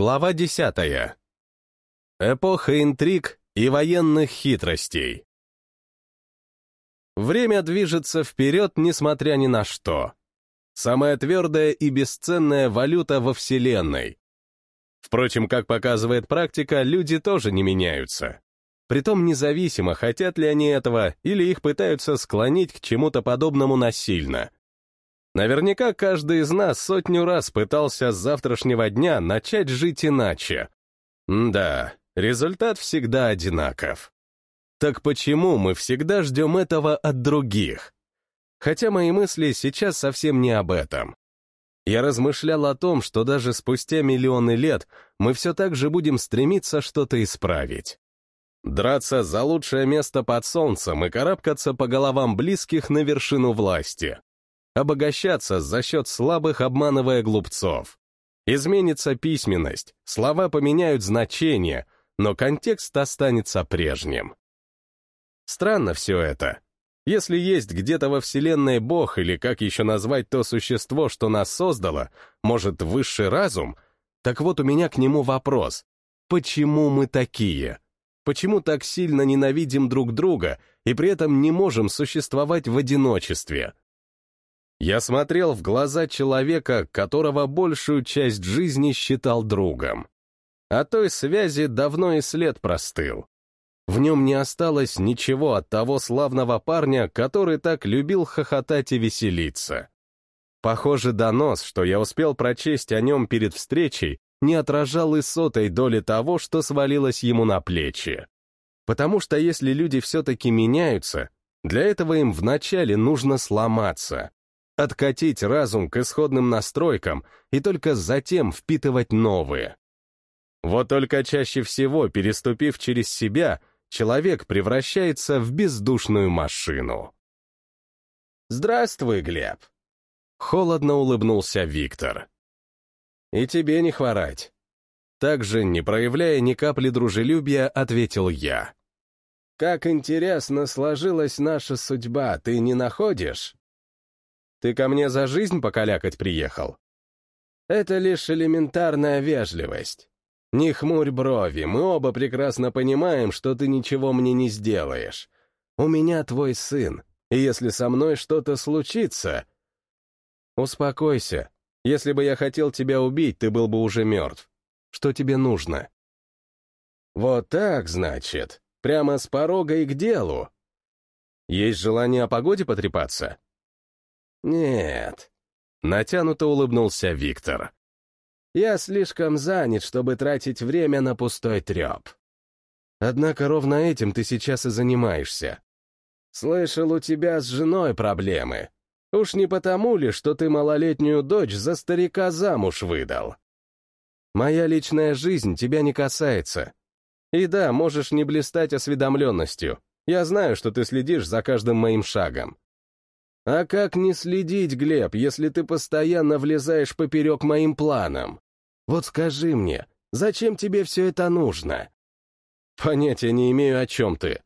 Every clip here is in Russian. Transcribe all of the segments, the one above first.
Глава десятая. Эпоха интриг и военных хитростей. Время движется вперед, несмотря ни на что. Самая твердая и бесценная валюта во Вселенной. Впрочем, как показывает практика, люди тоже не меняются. Притом независимо, хотят ли они этого, или их пытаются склонить к чему-то подобному насильно. Наверняка каждый из нас сотню раз пытался с завтрашнего дня начать жить иначе. М да, результат всегда одинаков. Так почему мы всегда ждем этого от других? Хотя мои мысли сейчас совсем не об этом. Я размышлял о том, что даже спустя миллионы лет мы все так же будем стремиться что-то исправить. Драться за лучшее место под солнцем и карабкаться по головам близких на вершину власти обогащаться за счет слабых, обманывая глупцов. Изменится письменность, слова поменяют значение, но контекст останется прежним. Странно все это. Если есть где-то во Вселенной Бог, или как еще назвать то существо, что нас создало, может, высший разум, так вот у меня к нему вопрос. Почему мы такие? Почему так сильно ненавидим друг друга и при этом не можем существовать в одиночестве? Я смотрел в глаза человека, которого большую часть жизни считал другом. О той связи давно и след простыл. В нем не осталось ничего от того славного парня, который так любил хохотать и веселиться. Похоже, донос, что я успел прочесть о нем перед встречей, не отражал и сотой доли того, что свалилось ему на плечи. Потому что если люди все-таки меняются, для этого им вначале нужно сломаться, откатить разум к исходным настройкам и только затем впитывать новые. Вот только чаще всего, переступив через себя, человек превращается в бездушную машину. «Здравствуй, Глеб!» Холодно улыбнулся Виктор. «И тебе не хворать». Также, не проявляя ни капли дружелюбия, ответил я. «Как интересно сложилась наша судьба, ты не находишь?» Ты ко мне за жизнь покалякать приехал? Это лишь элементарная вежливость. Не хмурь брови, мы оба прекрасно понимаем, что ты ничего мне не сделаешь. У меня твой сын, и если со мной что-то случится... Успокойся. Если бы я хотел тебя убить, ты был бы уже мертв. Что тебе нужно? Вот так, значит. Прямо с порога и к делу. Есть желание о погоде потрепаться? «Нет», — натянуто улыбнулся Виктор. «Я слишком занят, чтобы тратить время на пустой треп. Однако ровно этим ты сейчас и занимаешься. Слышал, у тебя с женой проблемы. Уж не потому ли, что ты малолетнюю дочь за старика замуж выдал? Моя личная жизнь тебя не касается. И да, можешь не блистать осведомленностью. Я знаю, что ты следишь за каждым моим шагом. А как не следить, Глеб, если ты постоянно влезаешь поперек моим планам? Вот скажи мне, зачем тебе все это нужно? Понятия не имею, о чем ты.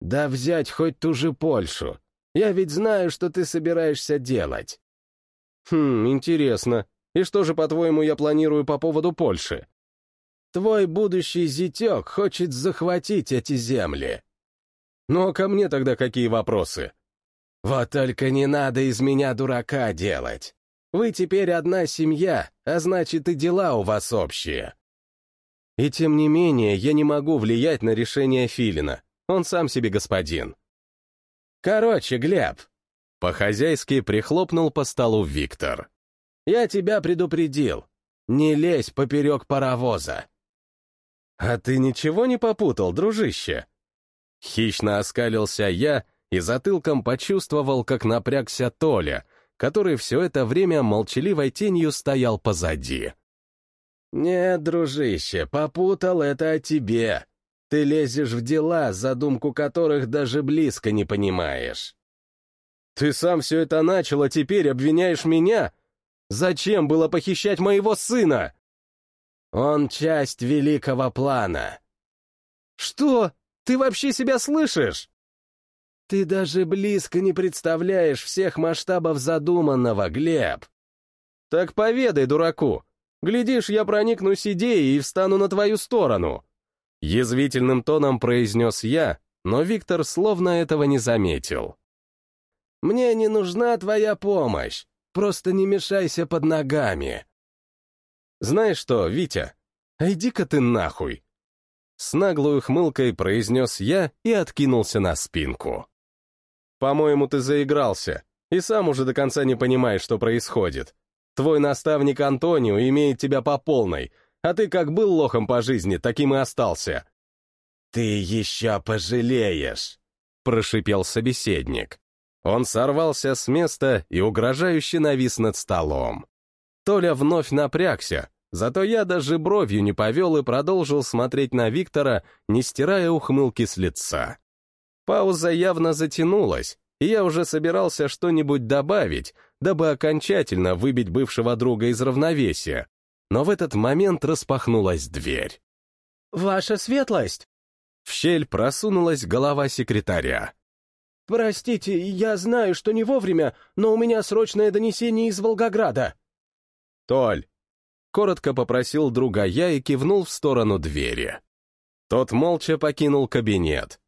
Да взять хоть ту же Польшу. Я ведь знаю, что ты собираешься делать. Хм, интересно. И что же, по-твоему, я планирую по поводу Польши? Твой будущий зятек хочет захватить эти земли. Ну а ко мне тогда какие вопросы? Вот только не надо из меня дурака делать. Вы теперь одна семья, а значит и дела у вас общие. И тем не менее, я не могу влиять на решение Филина. Он сам себе господин. Короче, Глеб, по-хозяйски прихлопнул по столу Виктор. Я тебя предупредил. Не лезь поперек паровоза. А ты ничего не попутал, дружище? Хищно оскалился я, и затылком почувствовал, как напрягся Толя, который все это время молчаливой тенью стоял позади. «Нет, дружище, попутал это о тебе. Ты лезешь в дела, задумку которых даже близко не понимаешь». «Ты сам все это начал, а теперь обвиняешь меня? Зачем было похищать моего сына?» «Он часть великого плана». «Что? Ты вообще себя слышишь?» Ты даже близко не представляешь всех масштабов задуманного, Глеб. Так поведай дураку, Глядишь, я проникнусь идеей и встану на твою сторону. Язвительным тоном произнес я, но Виктор словно этого не заметил. «Мне не нужна твоя помощь, просто не мешайся под ногами». «Знаешь что, Витя, иди-ка ты нахуй!» С наглой ухмылкой произнес я и откинулся на спинку. «По-моему, ты заигрался, и сам уже до конца не понимаешь, что происходит. Твой наставник Антонио имеет тебя по полной, а ты как был лохом по жизни, таким и остался. «Ты еще пожалеешь», — прошипел собеседник. Он сорвался с места и угрожающе навис над столом. Толя вновь напрягся, зато я даже бровью не повел и продолжил смотреть на Виктора, не стирая ухмылки с лица. Пауза явно затянулась, и я уже собирался что-нибудь добавить, дабы окончательно выбить бывшего друга из равновесия. Но в этот момент распахнулась дверь. «Ваша светлость!» В щель просунулась голова секретаря. «Простите, я знаю, что не вовремя, но у меня срочное донесение из Волгограда». «Толь!» — коротко попросил друга я и кивнул в сторону двери. Тот молча покинул кабинет.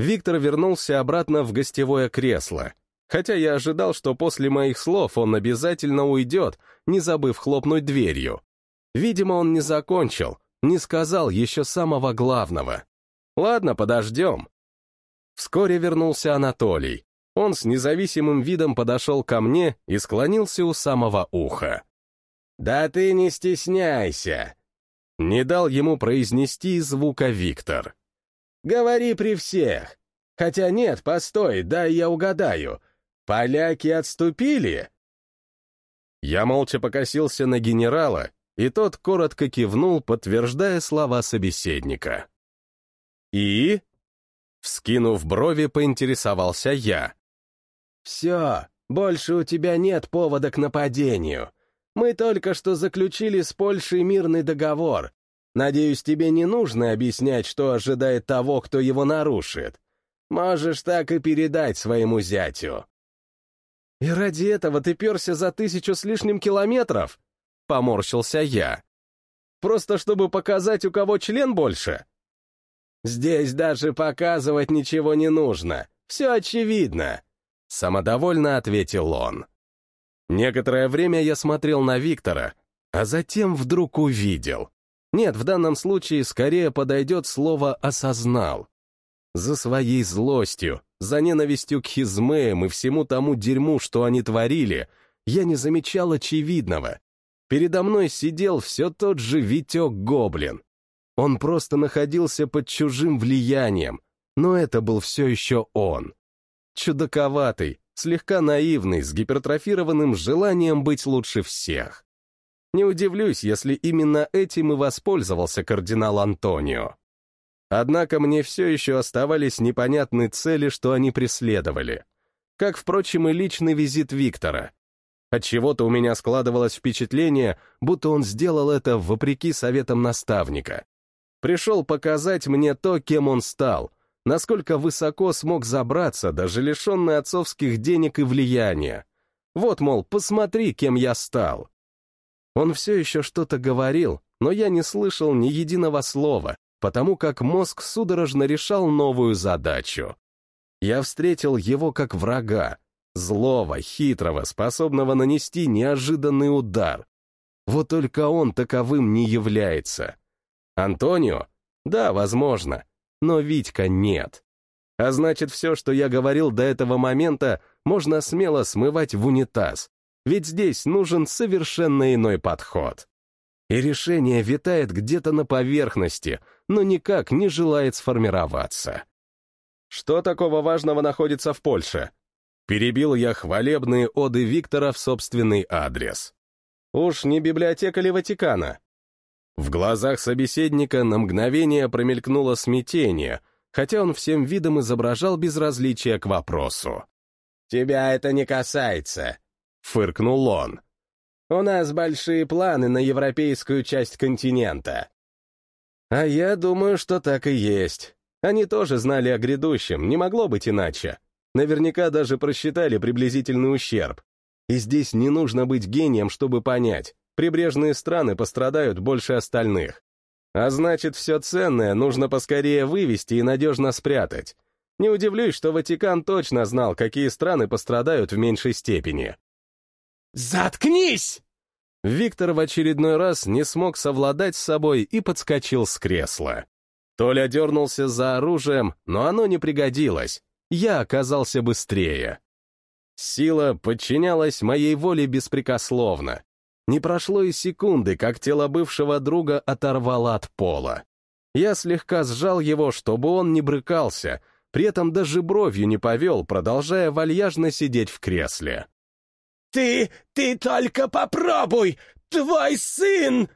Виктор вернулся обратно в гостевое кресло, хотя я ожидал, что после моих слов он обязательно уйдет, не забыв хлопнуть дверью. Видимо, он не закончил, не сказал еще самого главного. Ладно, подождем. Вскоре вернулся Анатолий. Он с независимым видом подошел ко мне и склонился у самого уха. «Да ты не стесняйся!» Не дал ему произнести звука Виктор. «Говори при всех. Хотя нет, постой, дай я угадаю. Поляки отступили?» Я молча покосился на генерала, и тот коротко кивнул, подтверждая слова собеседника. «И?» Вскинув брови, поинтересовался я. «Все, больше у тебя нет повода к нападению. Мы только что заключили с Польшей мирный договор. Надеюсь, тебе не нужно объяснять, что ожидает того, кто его нарушит. Можешь так и передать своему зятю». «И ради этого ты перся за тысячу с лишним километров?» — поморщился я. «Просто чтобы показать, у кого член больше?» Здесь даже показывать ничего не нужно, все очевидно», — самодовольно ответил он. Некоторое время я смотрел на Виктора, а затем вдруг увидел. Нет, в данном случае скорее подойдет слово «осознал». За своей злостью, за ненавистью к хизмеям и всему тому дерьму, что они творили, я не замечал очевидного. Передо мной сидел все тот же Витек-гоблин, он просто находился под чужим влиянием, но это был все еще он. Чудаковатый, слегка наивный, с гипертрофированным желанием быть лучше всех. Не удивлюсь, если именно этим и воспользовался кардинал Антонио. Однако мне все еще оставались непонятные цели, что они преследовали. Как, впрочем, и личный визит Виктора. Отчего-то у меня складывалось впечатление, будто он сделал это вопреки советам наставника пришел показать мне то, кем он стал, насколько высоко смог забраться, даже лишенный отцовских денег и влияния. Вот, мол, посмотри, кем я стал. Он все еще что-то говорил, но я не слышал ни единого слова, потому как мозг судорожно решал новую задачу. Я встретил его как врага, злого, хитрого, способного нанести неожиданный удар. Вот только он таковым не является. Антонио? Да, возможно. Но Витька нет. А значит, все, что я говорил до этого момента, можно смело смывать в унитаз. Ведь здесь нужен совершенно иной подход. И решение витает где-то на поверхности, но никак не желает сформироваться. Что такого важного находится в Польше? Перебил я хвалебные оды Виктора в собственный адрес. Уж не библиотека ли Ватикана? В глазах собеседника на мгновение промелькнуло смятение, хотя он всем видом изображал безразличие к вопросу. «Тебя это не касается», — фыркнул он. «У нас большие планы на европейскую часть континента». «А я думаю, что так и есть. Они тоже знали о грядущем, не могло быть иначе. Наверняка даже просчитали приблизительный ущерб. И здесь не нужно быть гением, чтобы понять. прибрежные страны пострадают больше остальных. А значит, все ценное нужно поскорее вывести и надежно спрятать. Не удивлюсь, что Ватикан точно знал, какие страны пострадают в меньшей степени. «Заткнись!» Виктор в очередной раз не смог совладать с собой и подскочил с кресла. Толя дернулся за оружием, но оно не пригодилось. Я оказался быстрее. Сила подчинялась моей воле беспрекословно. Не прошло и секунды, как тело бывшего друга оторвало от пола. Я слегка сжал его, чтобы он не брыкался, при этом даже бровью не повел, продолжая вальяжно сидеть в кресле. «Ты, ты только попробуй! Твой сын!»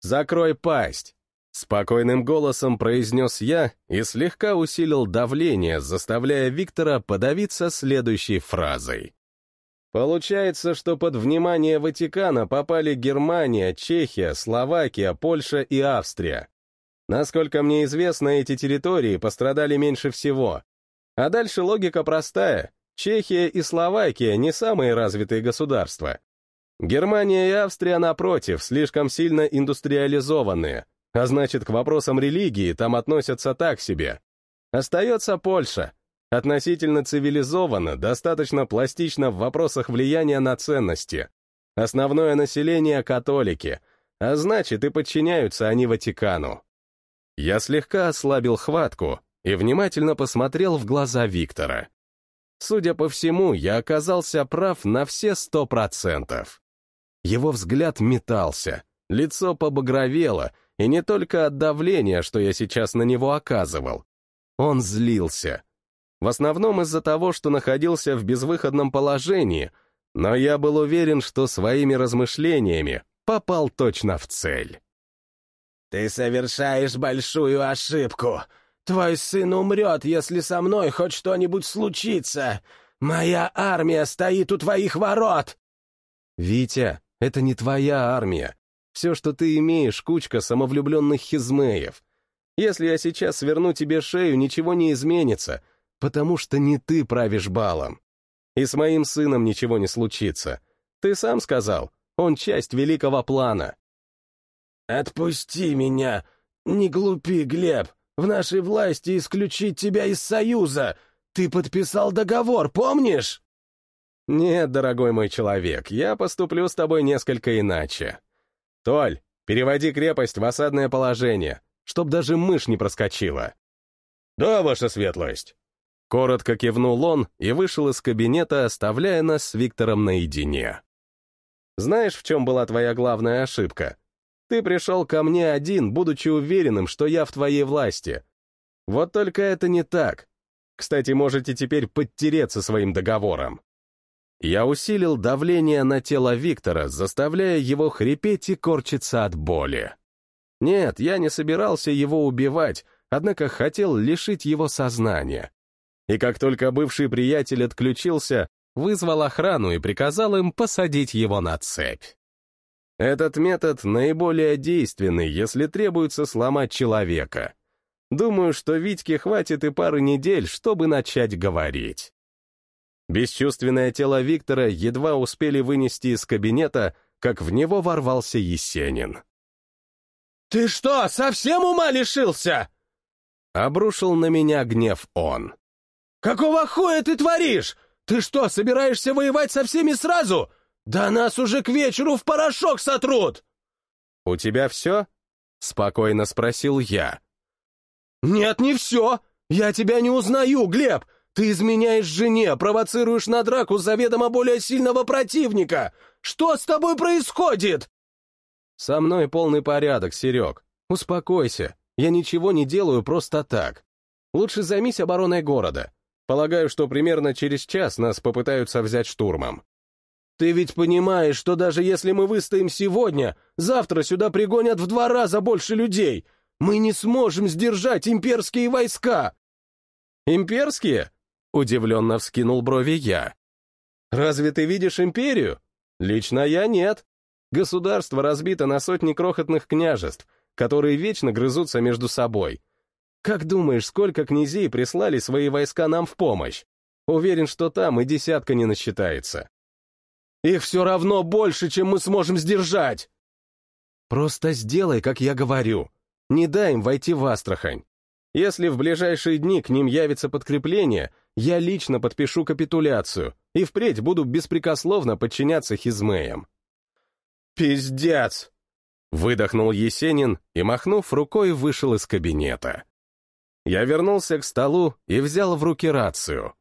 «Закрой пасть!» Спокойным голосом произнес я и слегка усилил давление, заставляя Виктора подавиться следующей фразой. Получается, что под внимание Ватикана попали Германия, Чехия, Словакия, Польша и Австрия. Насколько мне известно, эти территории пострадали меньше всего. А дальше логика простая. Чехия и Словакия не самые развитые государства. Германия и Австрия, напротив, слишком сильно индустриализованные, а значит, к вопросам религии там относятся так себе. Остается Польша. Относительно цивилизованно, достаточно пластично в вопросах влияния на ценности. Основное население — католики, а значит, и подчиняются они Ватикану. Я слегка ослабил хватку и внимательно посмотрел в глаза Виктора. Судя по всему, я оказался прав на все сто процентов. Его взгляд метался, лицо побагровело, и не только от давления, что я сейчас на него оказывал. Он злился. В основном из-за того, что находился в безвыходном положении, но я был уверен, что своими размышлениями попал точно в цель. «Ты совершаешь большую ошибку. Твой сын умрет, если со мной хоть что-нибудь случится. Моя армия стоит у твоих ворот!» «Витя, это не твоя армия. Все, что ты имеешь, кучка самовлюбленных хизмеев. Если я сейчас сверну тебе шею, ничего не изменится, потому что не ты правишь балом. И с моим сыном ничего не случится. Ты сам сказал, он часть великого плана». «Отпусти меня! Не глупи, Глеб! В нашей власти исключить тебя из Союза. Ты подписал договор, помнишь?» «Нет, дорогой мой человек, я поступлю с тобой несколько иначе. Толь, переводи крепость в осадное положение, чтоб даже мышь не проскочила». «Да, ваша светлость». Коротко кивнул он и вышел из кабинета, оставляя нас с Виктором наедине. «Знаешь, в чем была твоя главная ошибка?» Ты пришел ко мне один, будучи уверенным, что я в твоей власти. Вот только это не так. Кстати, можете теперь подтереться своим договором. Я усилил давление на тело Виктора, заставляя его хрипеть и корчиться от боли. Нет, я не собирался его убивать, однако хотел лишить его сознания. И как только бывший приятель отключился, вызвал охрану и приказал им посадить его на цепь. Этот метод наиболее действенный, если требуется сломать человека. Думаю, что Витьке хватит и пары недель, чтобы начать говорить. Бесчувственное тело Виктора едва успели вынести из кабинета, как в него ворвался Есенин. «Ты что, совсем ума лишился?» Обрушил на меня гнев он. «Какого хуя ты творишь? Ты что, собираешься воевать со всеми сразу? «Да нас уже к вечеру в порошок сотрут!» «У тебя все?» — спокойно спросил я. «Нет, не все! Я тебя не узнаю, Глеб! Ты изменяешь жене, провоцируешь на драку заведомо более сильного противника! Что с тобой происходит?» «Со мной полный порядок, Серег. Успокойся. Я ничего не делаю просто так. Лучше займись обороной города. Полагаю, что примерно через час нас попытаются взять штурмом. Ты ведь понимаешь, что даже если мы выстоим сегодня, завтра сюда пригонят в два раза больше людей. Мы не сможем сдержать имперские войска. Имперские? Удивленно вскинул брови я. Разве ты видишь империю? Лично я нет. Государство разбито на сотни крохотных княжеств, которые вечно грызутся между собой. Как думаешь, сколько князей прислали свои войска нам в помощь? Уверен, что там и десятка не насчитается. Их все равно больше, чем мы сможем сдержать. Просто сделай, как я говорю. Не дай им войти в Астрахань. Если в ближайшие дни к ним явится подкрепление, я лично подпишу капитуляцию и впредь буду беспрекословно подчиняться хизмеям. «Пиздец!» — выдохнул Есенин и, махнув рукой, вышел из кабинета. Я вернулся к столу и взял в руки рацию.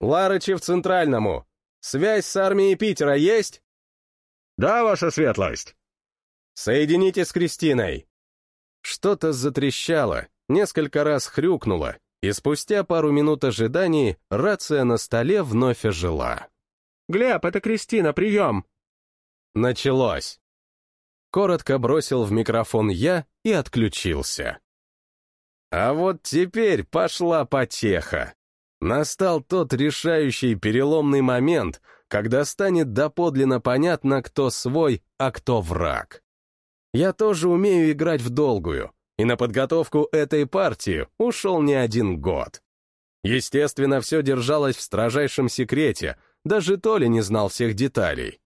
«Ларычи в Центральному! Связь с армией Питера есть?» «Да, ваша светлость!» «Соедините с Кристиной!» Что-то затрещало, несколько раз хрюкнуло, и спустя пару минут ожиданий рация на столе вновь ожила. «Глеб, это Кристина, прием!» Началось. Коротко бросил в микрофон я и отключился. А вот теперь пошла потеха. Настал тот решающий переломный момент, когда станет доподлинно понятно, кто свой, а кто враг. Я тоже умею играть в долгую, и на подготовку этой партии ушел не один год. Естественно, все держалось в строжайшем секрете, даже Толя не знал всех деталей.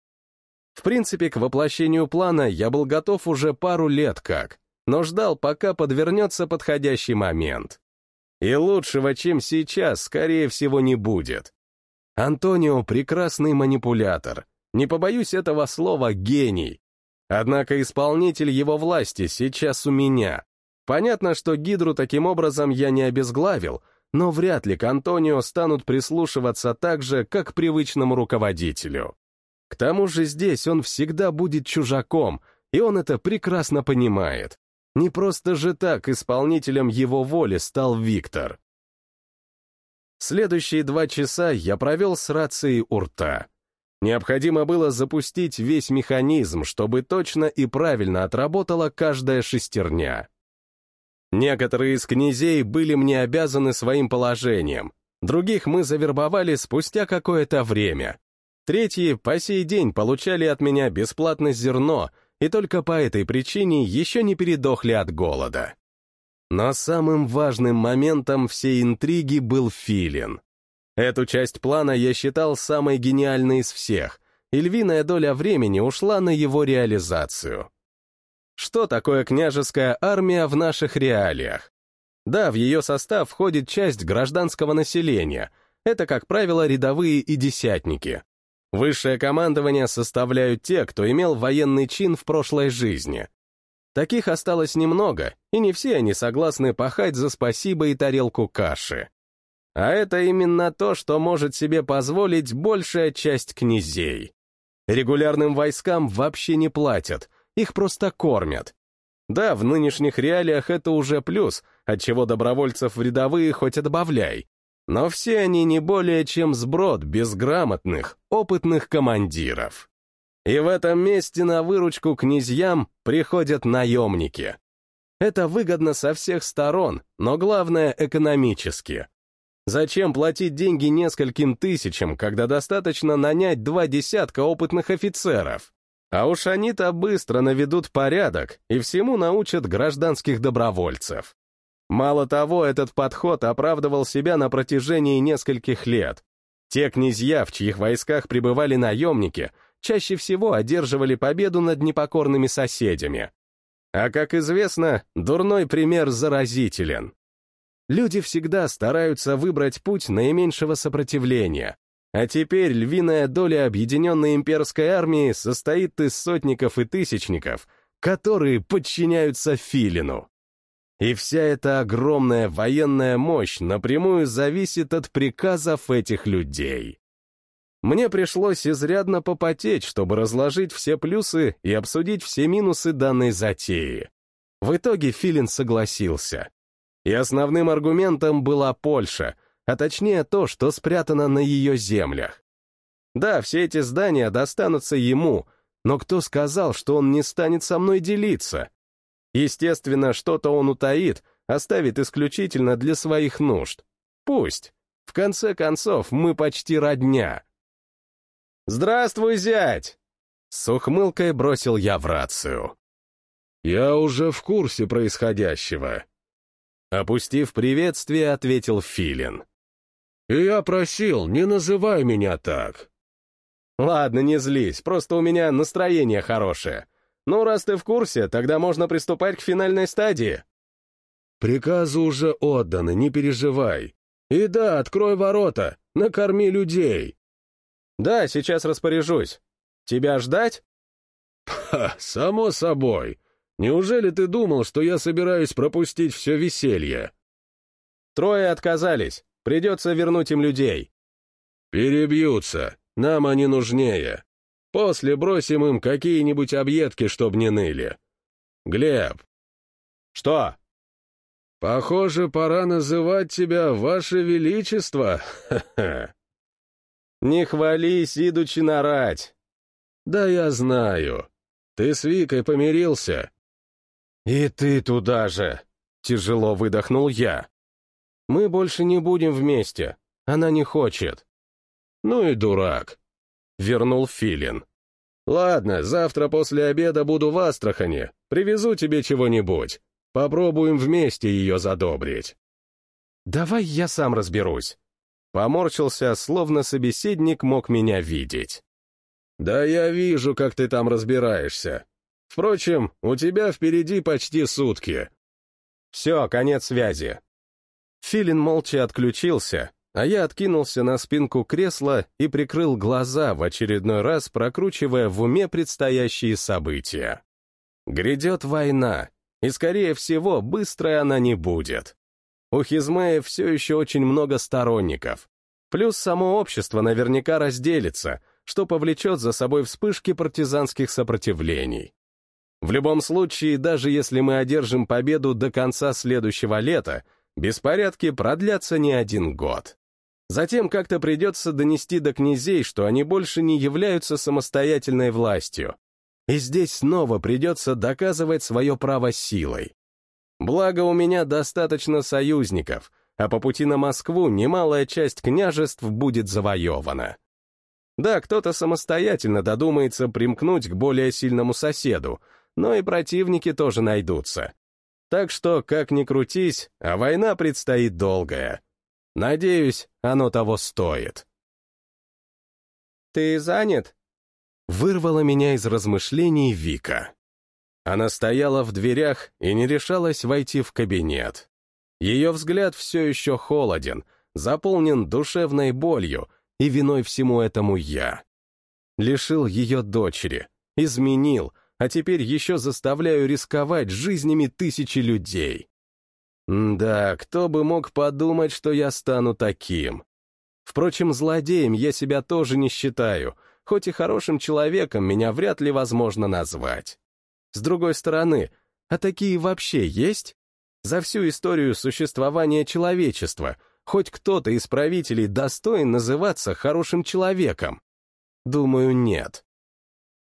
В принципе, к воплощению плана я был готов уже пару лет как, но ждал, пока подвернется подходящий момент. И лучшего, чем сейчас, скорее всего, не будет. Антонио — прекрасный манипулятор. Не побоюсь этого слова «гений». Однако исполнитель его власти сейчас у меня. Понятно, что Гидру таким образом я не обезглавил, но вряд ли к Антонио станут прислушиваться так же, как к привычному руководителю. К тому же здесь он всегда будет чужаком, и он это прекрасно понимает. Не просто же так исполнителем его воли стал Виктор. Следующие два часа я провел с рацией у рта. Необходимо было запустить весь механизм, чтобы точно и правильно отработала каждая шестерня. Некоторые из князей были мне обязаны своим положением, других мы завербовали спустя какое-то время. Третьи по сей день получали от меня бесплатно зерно, и только по этой причине еще не передохли от голода. Но самым важным моментом всей интриги был Филин. Эту часть плана я считал самой гениальной из всех, и львиная доля времени ушла на его реализацию. Что такое княжеская армия в наших реалиях? Да, в ее состав входит часть гражданского населения, это, как правило, рядовые и десятники. Высшее командование составляют те, кто имел военный чин в прошлой жизни. Таких осталось немного, и не все они согласны пахать за спасибо и тарелку каши. А это именно то, что может себе позволить большая часть князей. Регулярным войскам вообще не платят, их просто кормят. Да, в нынешних реалиях это уже плюс, отчего добровольцев в рядовые хоть отбавляй. Но все они не более чем сброд безграмотных, опытных командиров. И в этом месте на выручку князьям приходят наемники. Это выгодно со всех сторон, но главное — экономически. Зачем платить деньги нескольким тысячам, когда достаточно нанять два десятка опытных офицеров? А уж они-то быстро наведут порядок и всему научат гражданских добровольцев. Мало того, этот подход оправдывал себя на протяжении нескольких лет. Те князья, в чьих войсках пребывали наемники, чаще всего одерживали победу над непокорными соседями. А, как известно, дурной пример заразителен. Люди всегда стараются выбрать путь наименьшего сопротивления. А теперь львиная доля объединенной имперской армии состоит из сотников и тысячников, которые подчиняются Филину. И вся эта огромная военная мощь напрямую зависит от приказов этих людей. Мне пришлось изрядно попотеть, чтобы разложить все плюсы и обсудить все минусы данной затеи. В итоге Филин согласился. И основным аргументом была Польша, а точнее то, что спрятано на ее землях. Да, все эти здания достанутся ему, но кто сказал, что он не станет со мной делиться? Естественно, что-то он утаит, оставит исключительно для своих нужд. Пусть. В конце концов, мы почти родня. «Здравствуй, зять!» С ухмылкой бросил я в рацию. «Я уже в курсе происходящего». Опустив приветствие, ответил Филин. «И я просил, не называй меня так». Ладно, не злись, просто у меня настроение хорошее. Ну, раз ты в курсе, тогда можно приступать к финальной стадии. Приказы уже отданы, не переживай. И да, открой ворота, накорми людей. Да, сейчас распоряжусь. Тебя ждать? Ха, само собой. Неужели ты думал, что я собираюсь пропустить все веселье? Трое отказались. Придется вернуть им людей. Перебьются. Нам они нужнее. После бросим им какие-нибудь объедки, чтоб не ныли. Глеб. Что? Похоже, пора называть тебя Ваше Величество. Не хвались, идучи нарать. Да я знаю. Ты с Викой помирился. И ты туда же. Тяжело выдохнул я. Мы больше не будем вместе. Она не хочет. Ну и дурак. Вернул Филин. Ладно, завтра после обеда буду в Астрахане. Привезу тебе чего-нибудь. Попробуем вместе ее задобрить. Давай я сам разберусь. Поморщился, словно собеседник мог меня видеть. Да я вижу, как ты там разбираешься. Впрочем, у тебя впереди почти сутки. Все, конец связи. Филин молча отключился, а я откинулся на спинку кресла и прикрыл глаза, в очередной раз прокручивая в уме предстоящие события. Грядет война, и, скорее всего, быстрой она не будет. У Хизмея все еще очень много сторонников. Плюс само общество наверняка разделится, что повлечет за собой вспышки партизанских сопротивлений. В любом случае, даже если мы одержим победу до конца следующего лета, беспорядки продлятся не один год. Затем как-то придется донести до князей, что они больше не являются самостоятельной властью. И здесь снова придется доказывать свое право силой. Благо у меня достаточно союзников, а по пути на Москву немалая часть княжеств будет завоевана. Да, кто-то самостоятельно додумается примкнуть к более сильному соседу, но и противники тоже найдутся. Так что, как ни крутись, а война предстоит долгая. Надеюсь, оно того стоит. «Ты занят?» Вырвала меня из размышлений Вика. Она стояла в дверях и не решалась войти в кабинет. Ее взгляд все еще холоден, заполнен душевной болью, и виной всему этому я. Лишил ее дочери, изменил, а теперь еще заставляю рисковать жизнями тысячи людей. Да, кто бы мог подумать, что я стану таким. Впрочем, злодеем я себя тоже не считаю, хоть и хорошим человеком меня вряд ли возможно назвать. С другой стороны, а такие вообще есть? За всю историю существования человечества хоть кто-то из правителей достоин называться хорошим человеком? Думаю, нет.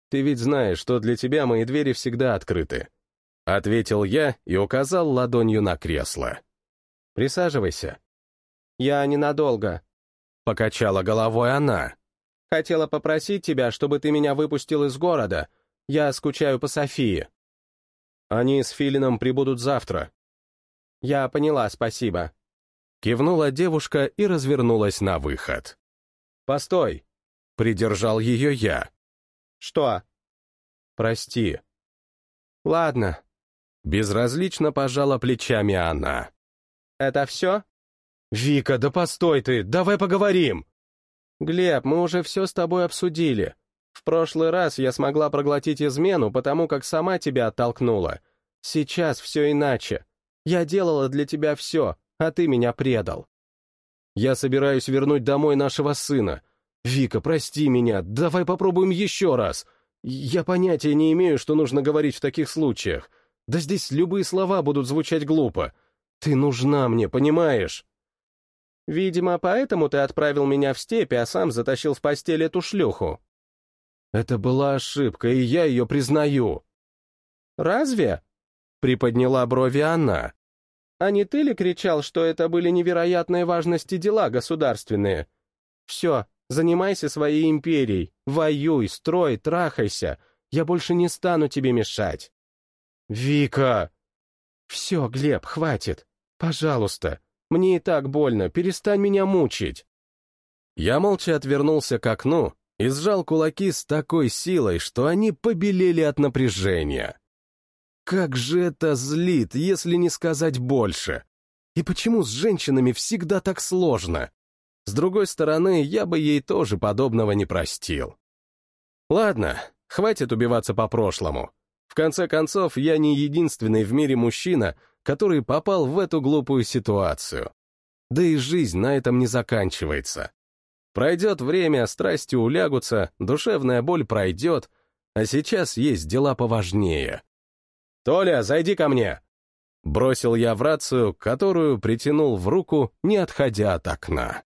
Ты ведь знаешь, что для тебя мои двери всегда открыты. — ответил я и указал ладонью на кресло. «Присаживайся». «Я ненадолго», — покачала головой она. «Хотела попросить тебя, чтобы ты меня выпустил из города. Я скучаю по Софии». «Они с Филином прибудут завтра». «Я поняла, спасибо». Кивнула девушка и развернулась на выход. «Постой!» — придержал ее я. «Что?» «Прости». «Ладно», Безразлично пожала плечами она. «Это все?» «Вика, да постой ты, давай поговорим!» «Глеб, мы уже все с тобой обсудили. В прошлый раз я смогла проглотить измену, потому как сама тебя оттолкнула. Сейчас все иначе. Я делала для тебя все, а ты меня предал». «Я собираюсь вернуть домой нашего сына. Вика, прости меня, давай попробуем еще раз. Я понятия не имею, что нужно говорить в таких случаях. Да здесь любые слова будут звучать глупо. Ты нужна мне, понимаешь? Видимо, поэтому ты отправил меня в степи, а сам затащил в постель эту шлюху. Это была ошибка, и я ее признаю. Разве? Приподняла брови она. А не ты ли кричал, что это были невероятной важности дела государственные? Все, занимайся своей империей, воюй, строй, трахайся. Я больше не стану тебе мешать. «Вика!» «Все, Глеб, хватит. Пожалуйста. Мне и так больно, перестань меня мучить». Я молча отвернулся к окну и сжал кулаки с такой силой, что они побелели от напряжения. Как же это злит, если не сказать больше. И почему с женщинами всегда так сложно? С другой стороны, я бы ей тоже подобного не простил. Ладно, хватит убиваться по прошлому. В конце концов, я не единственный в мире мужчина, который попал в эту глупую ситуацию. Да и жизнь на этом не заканчивается. Пройдет время, страсти улягутся, душевная боль пройдет, а сейчас есть дела поважнее. «Толя, зайди ко мне!» Бросил я в рацию, которую притянул в руку, не отходя от окна.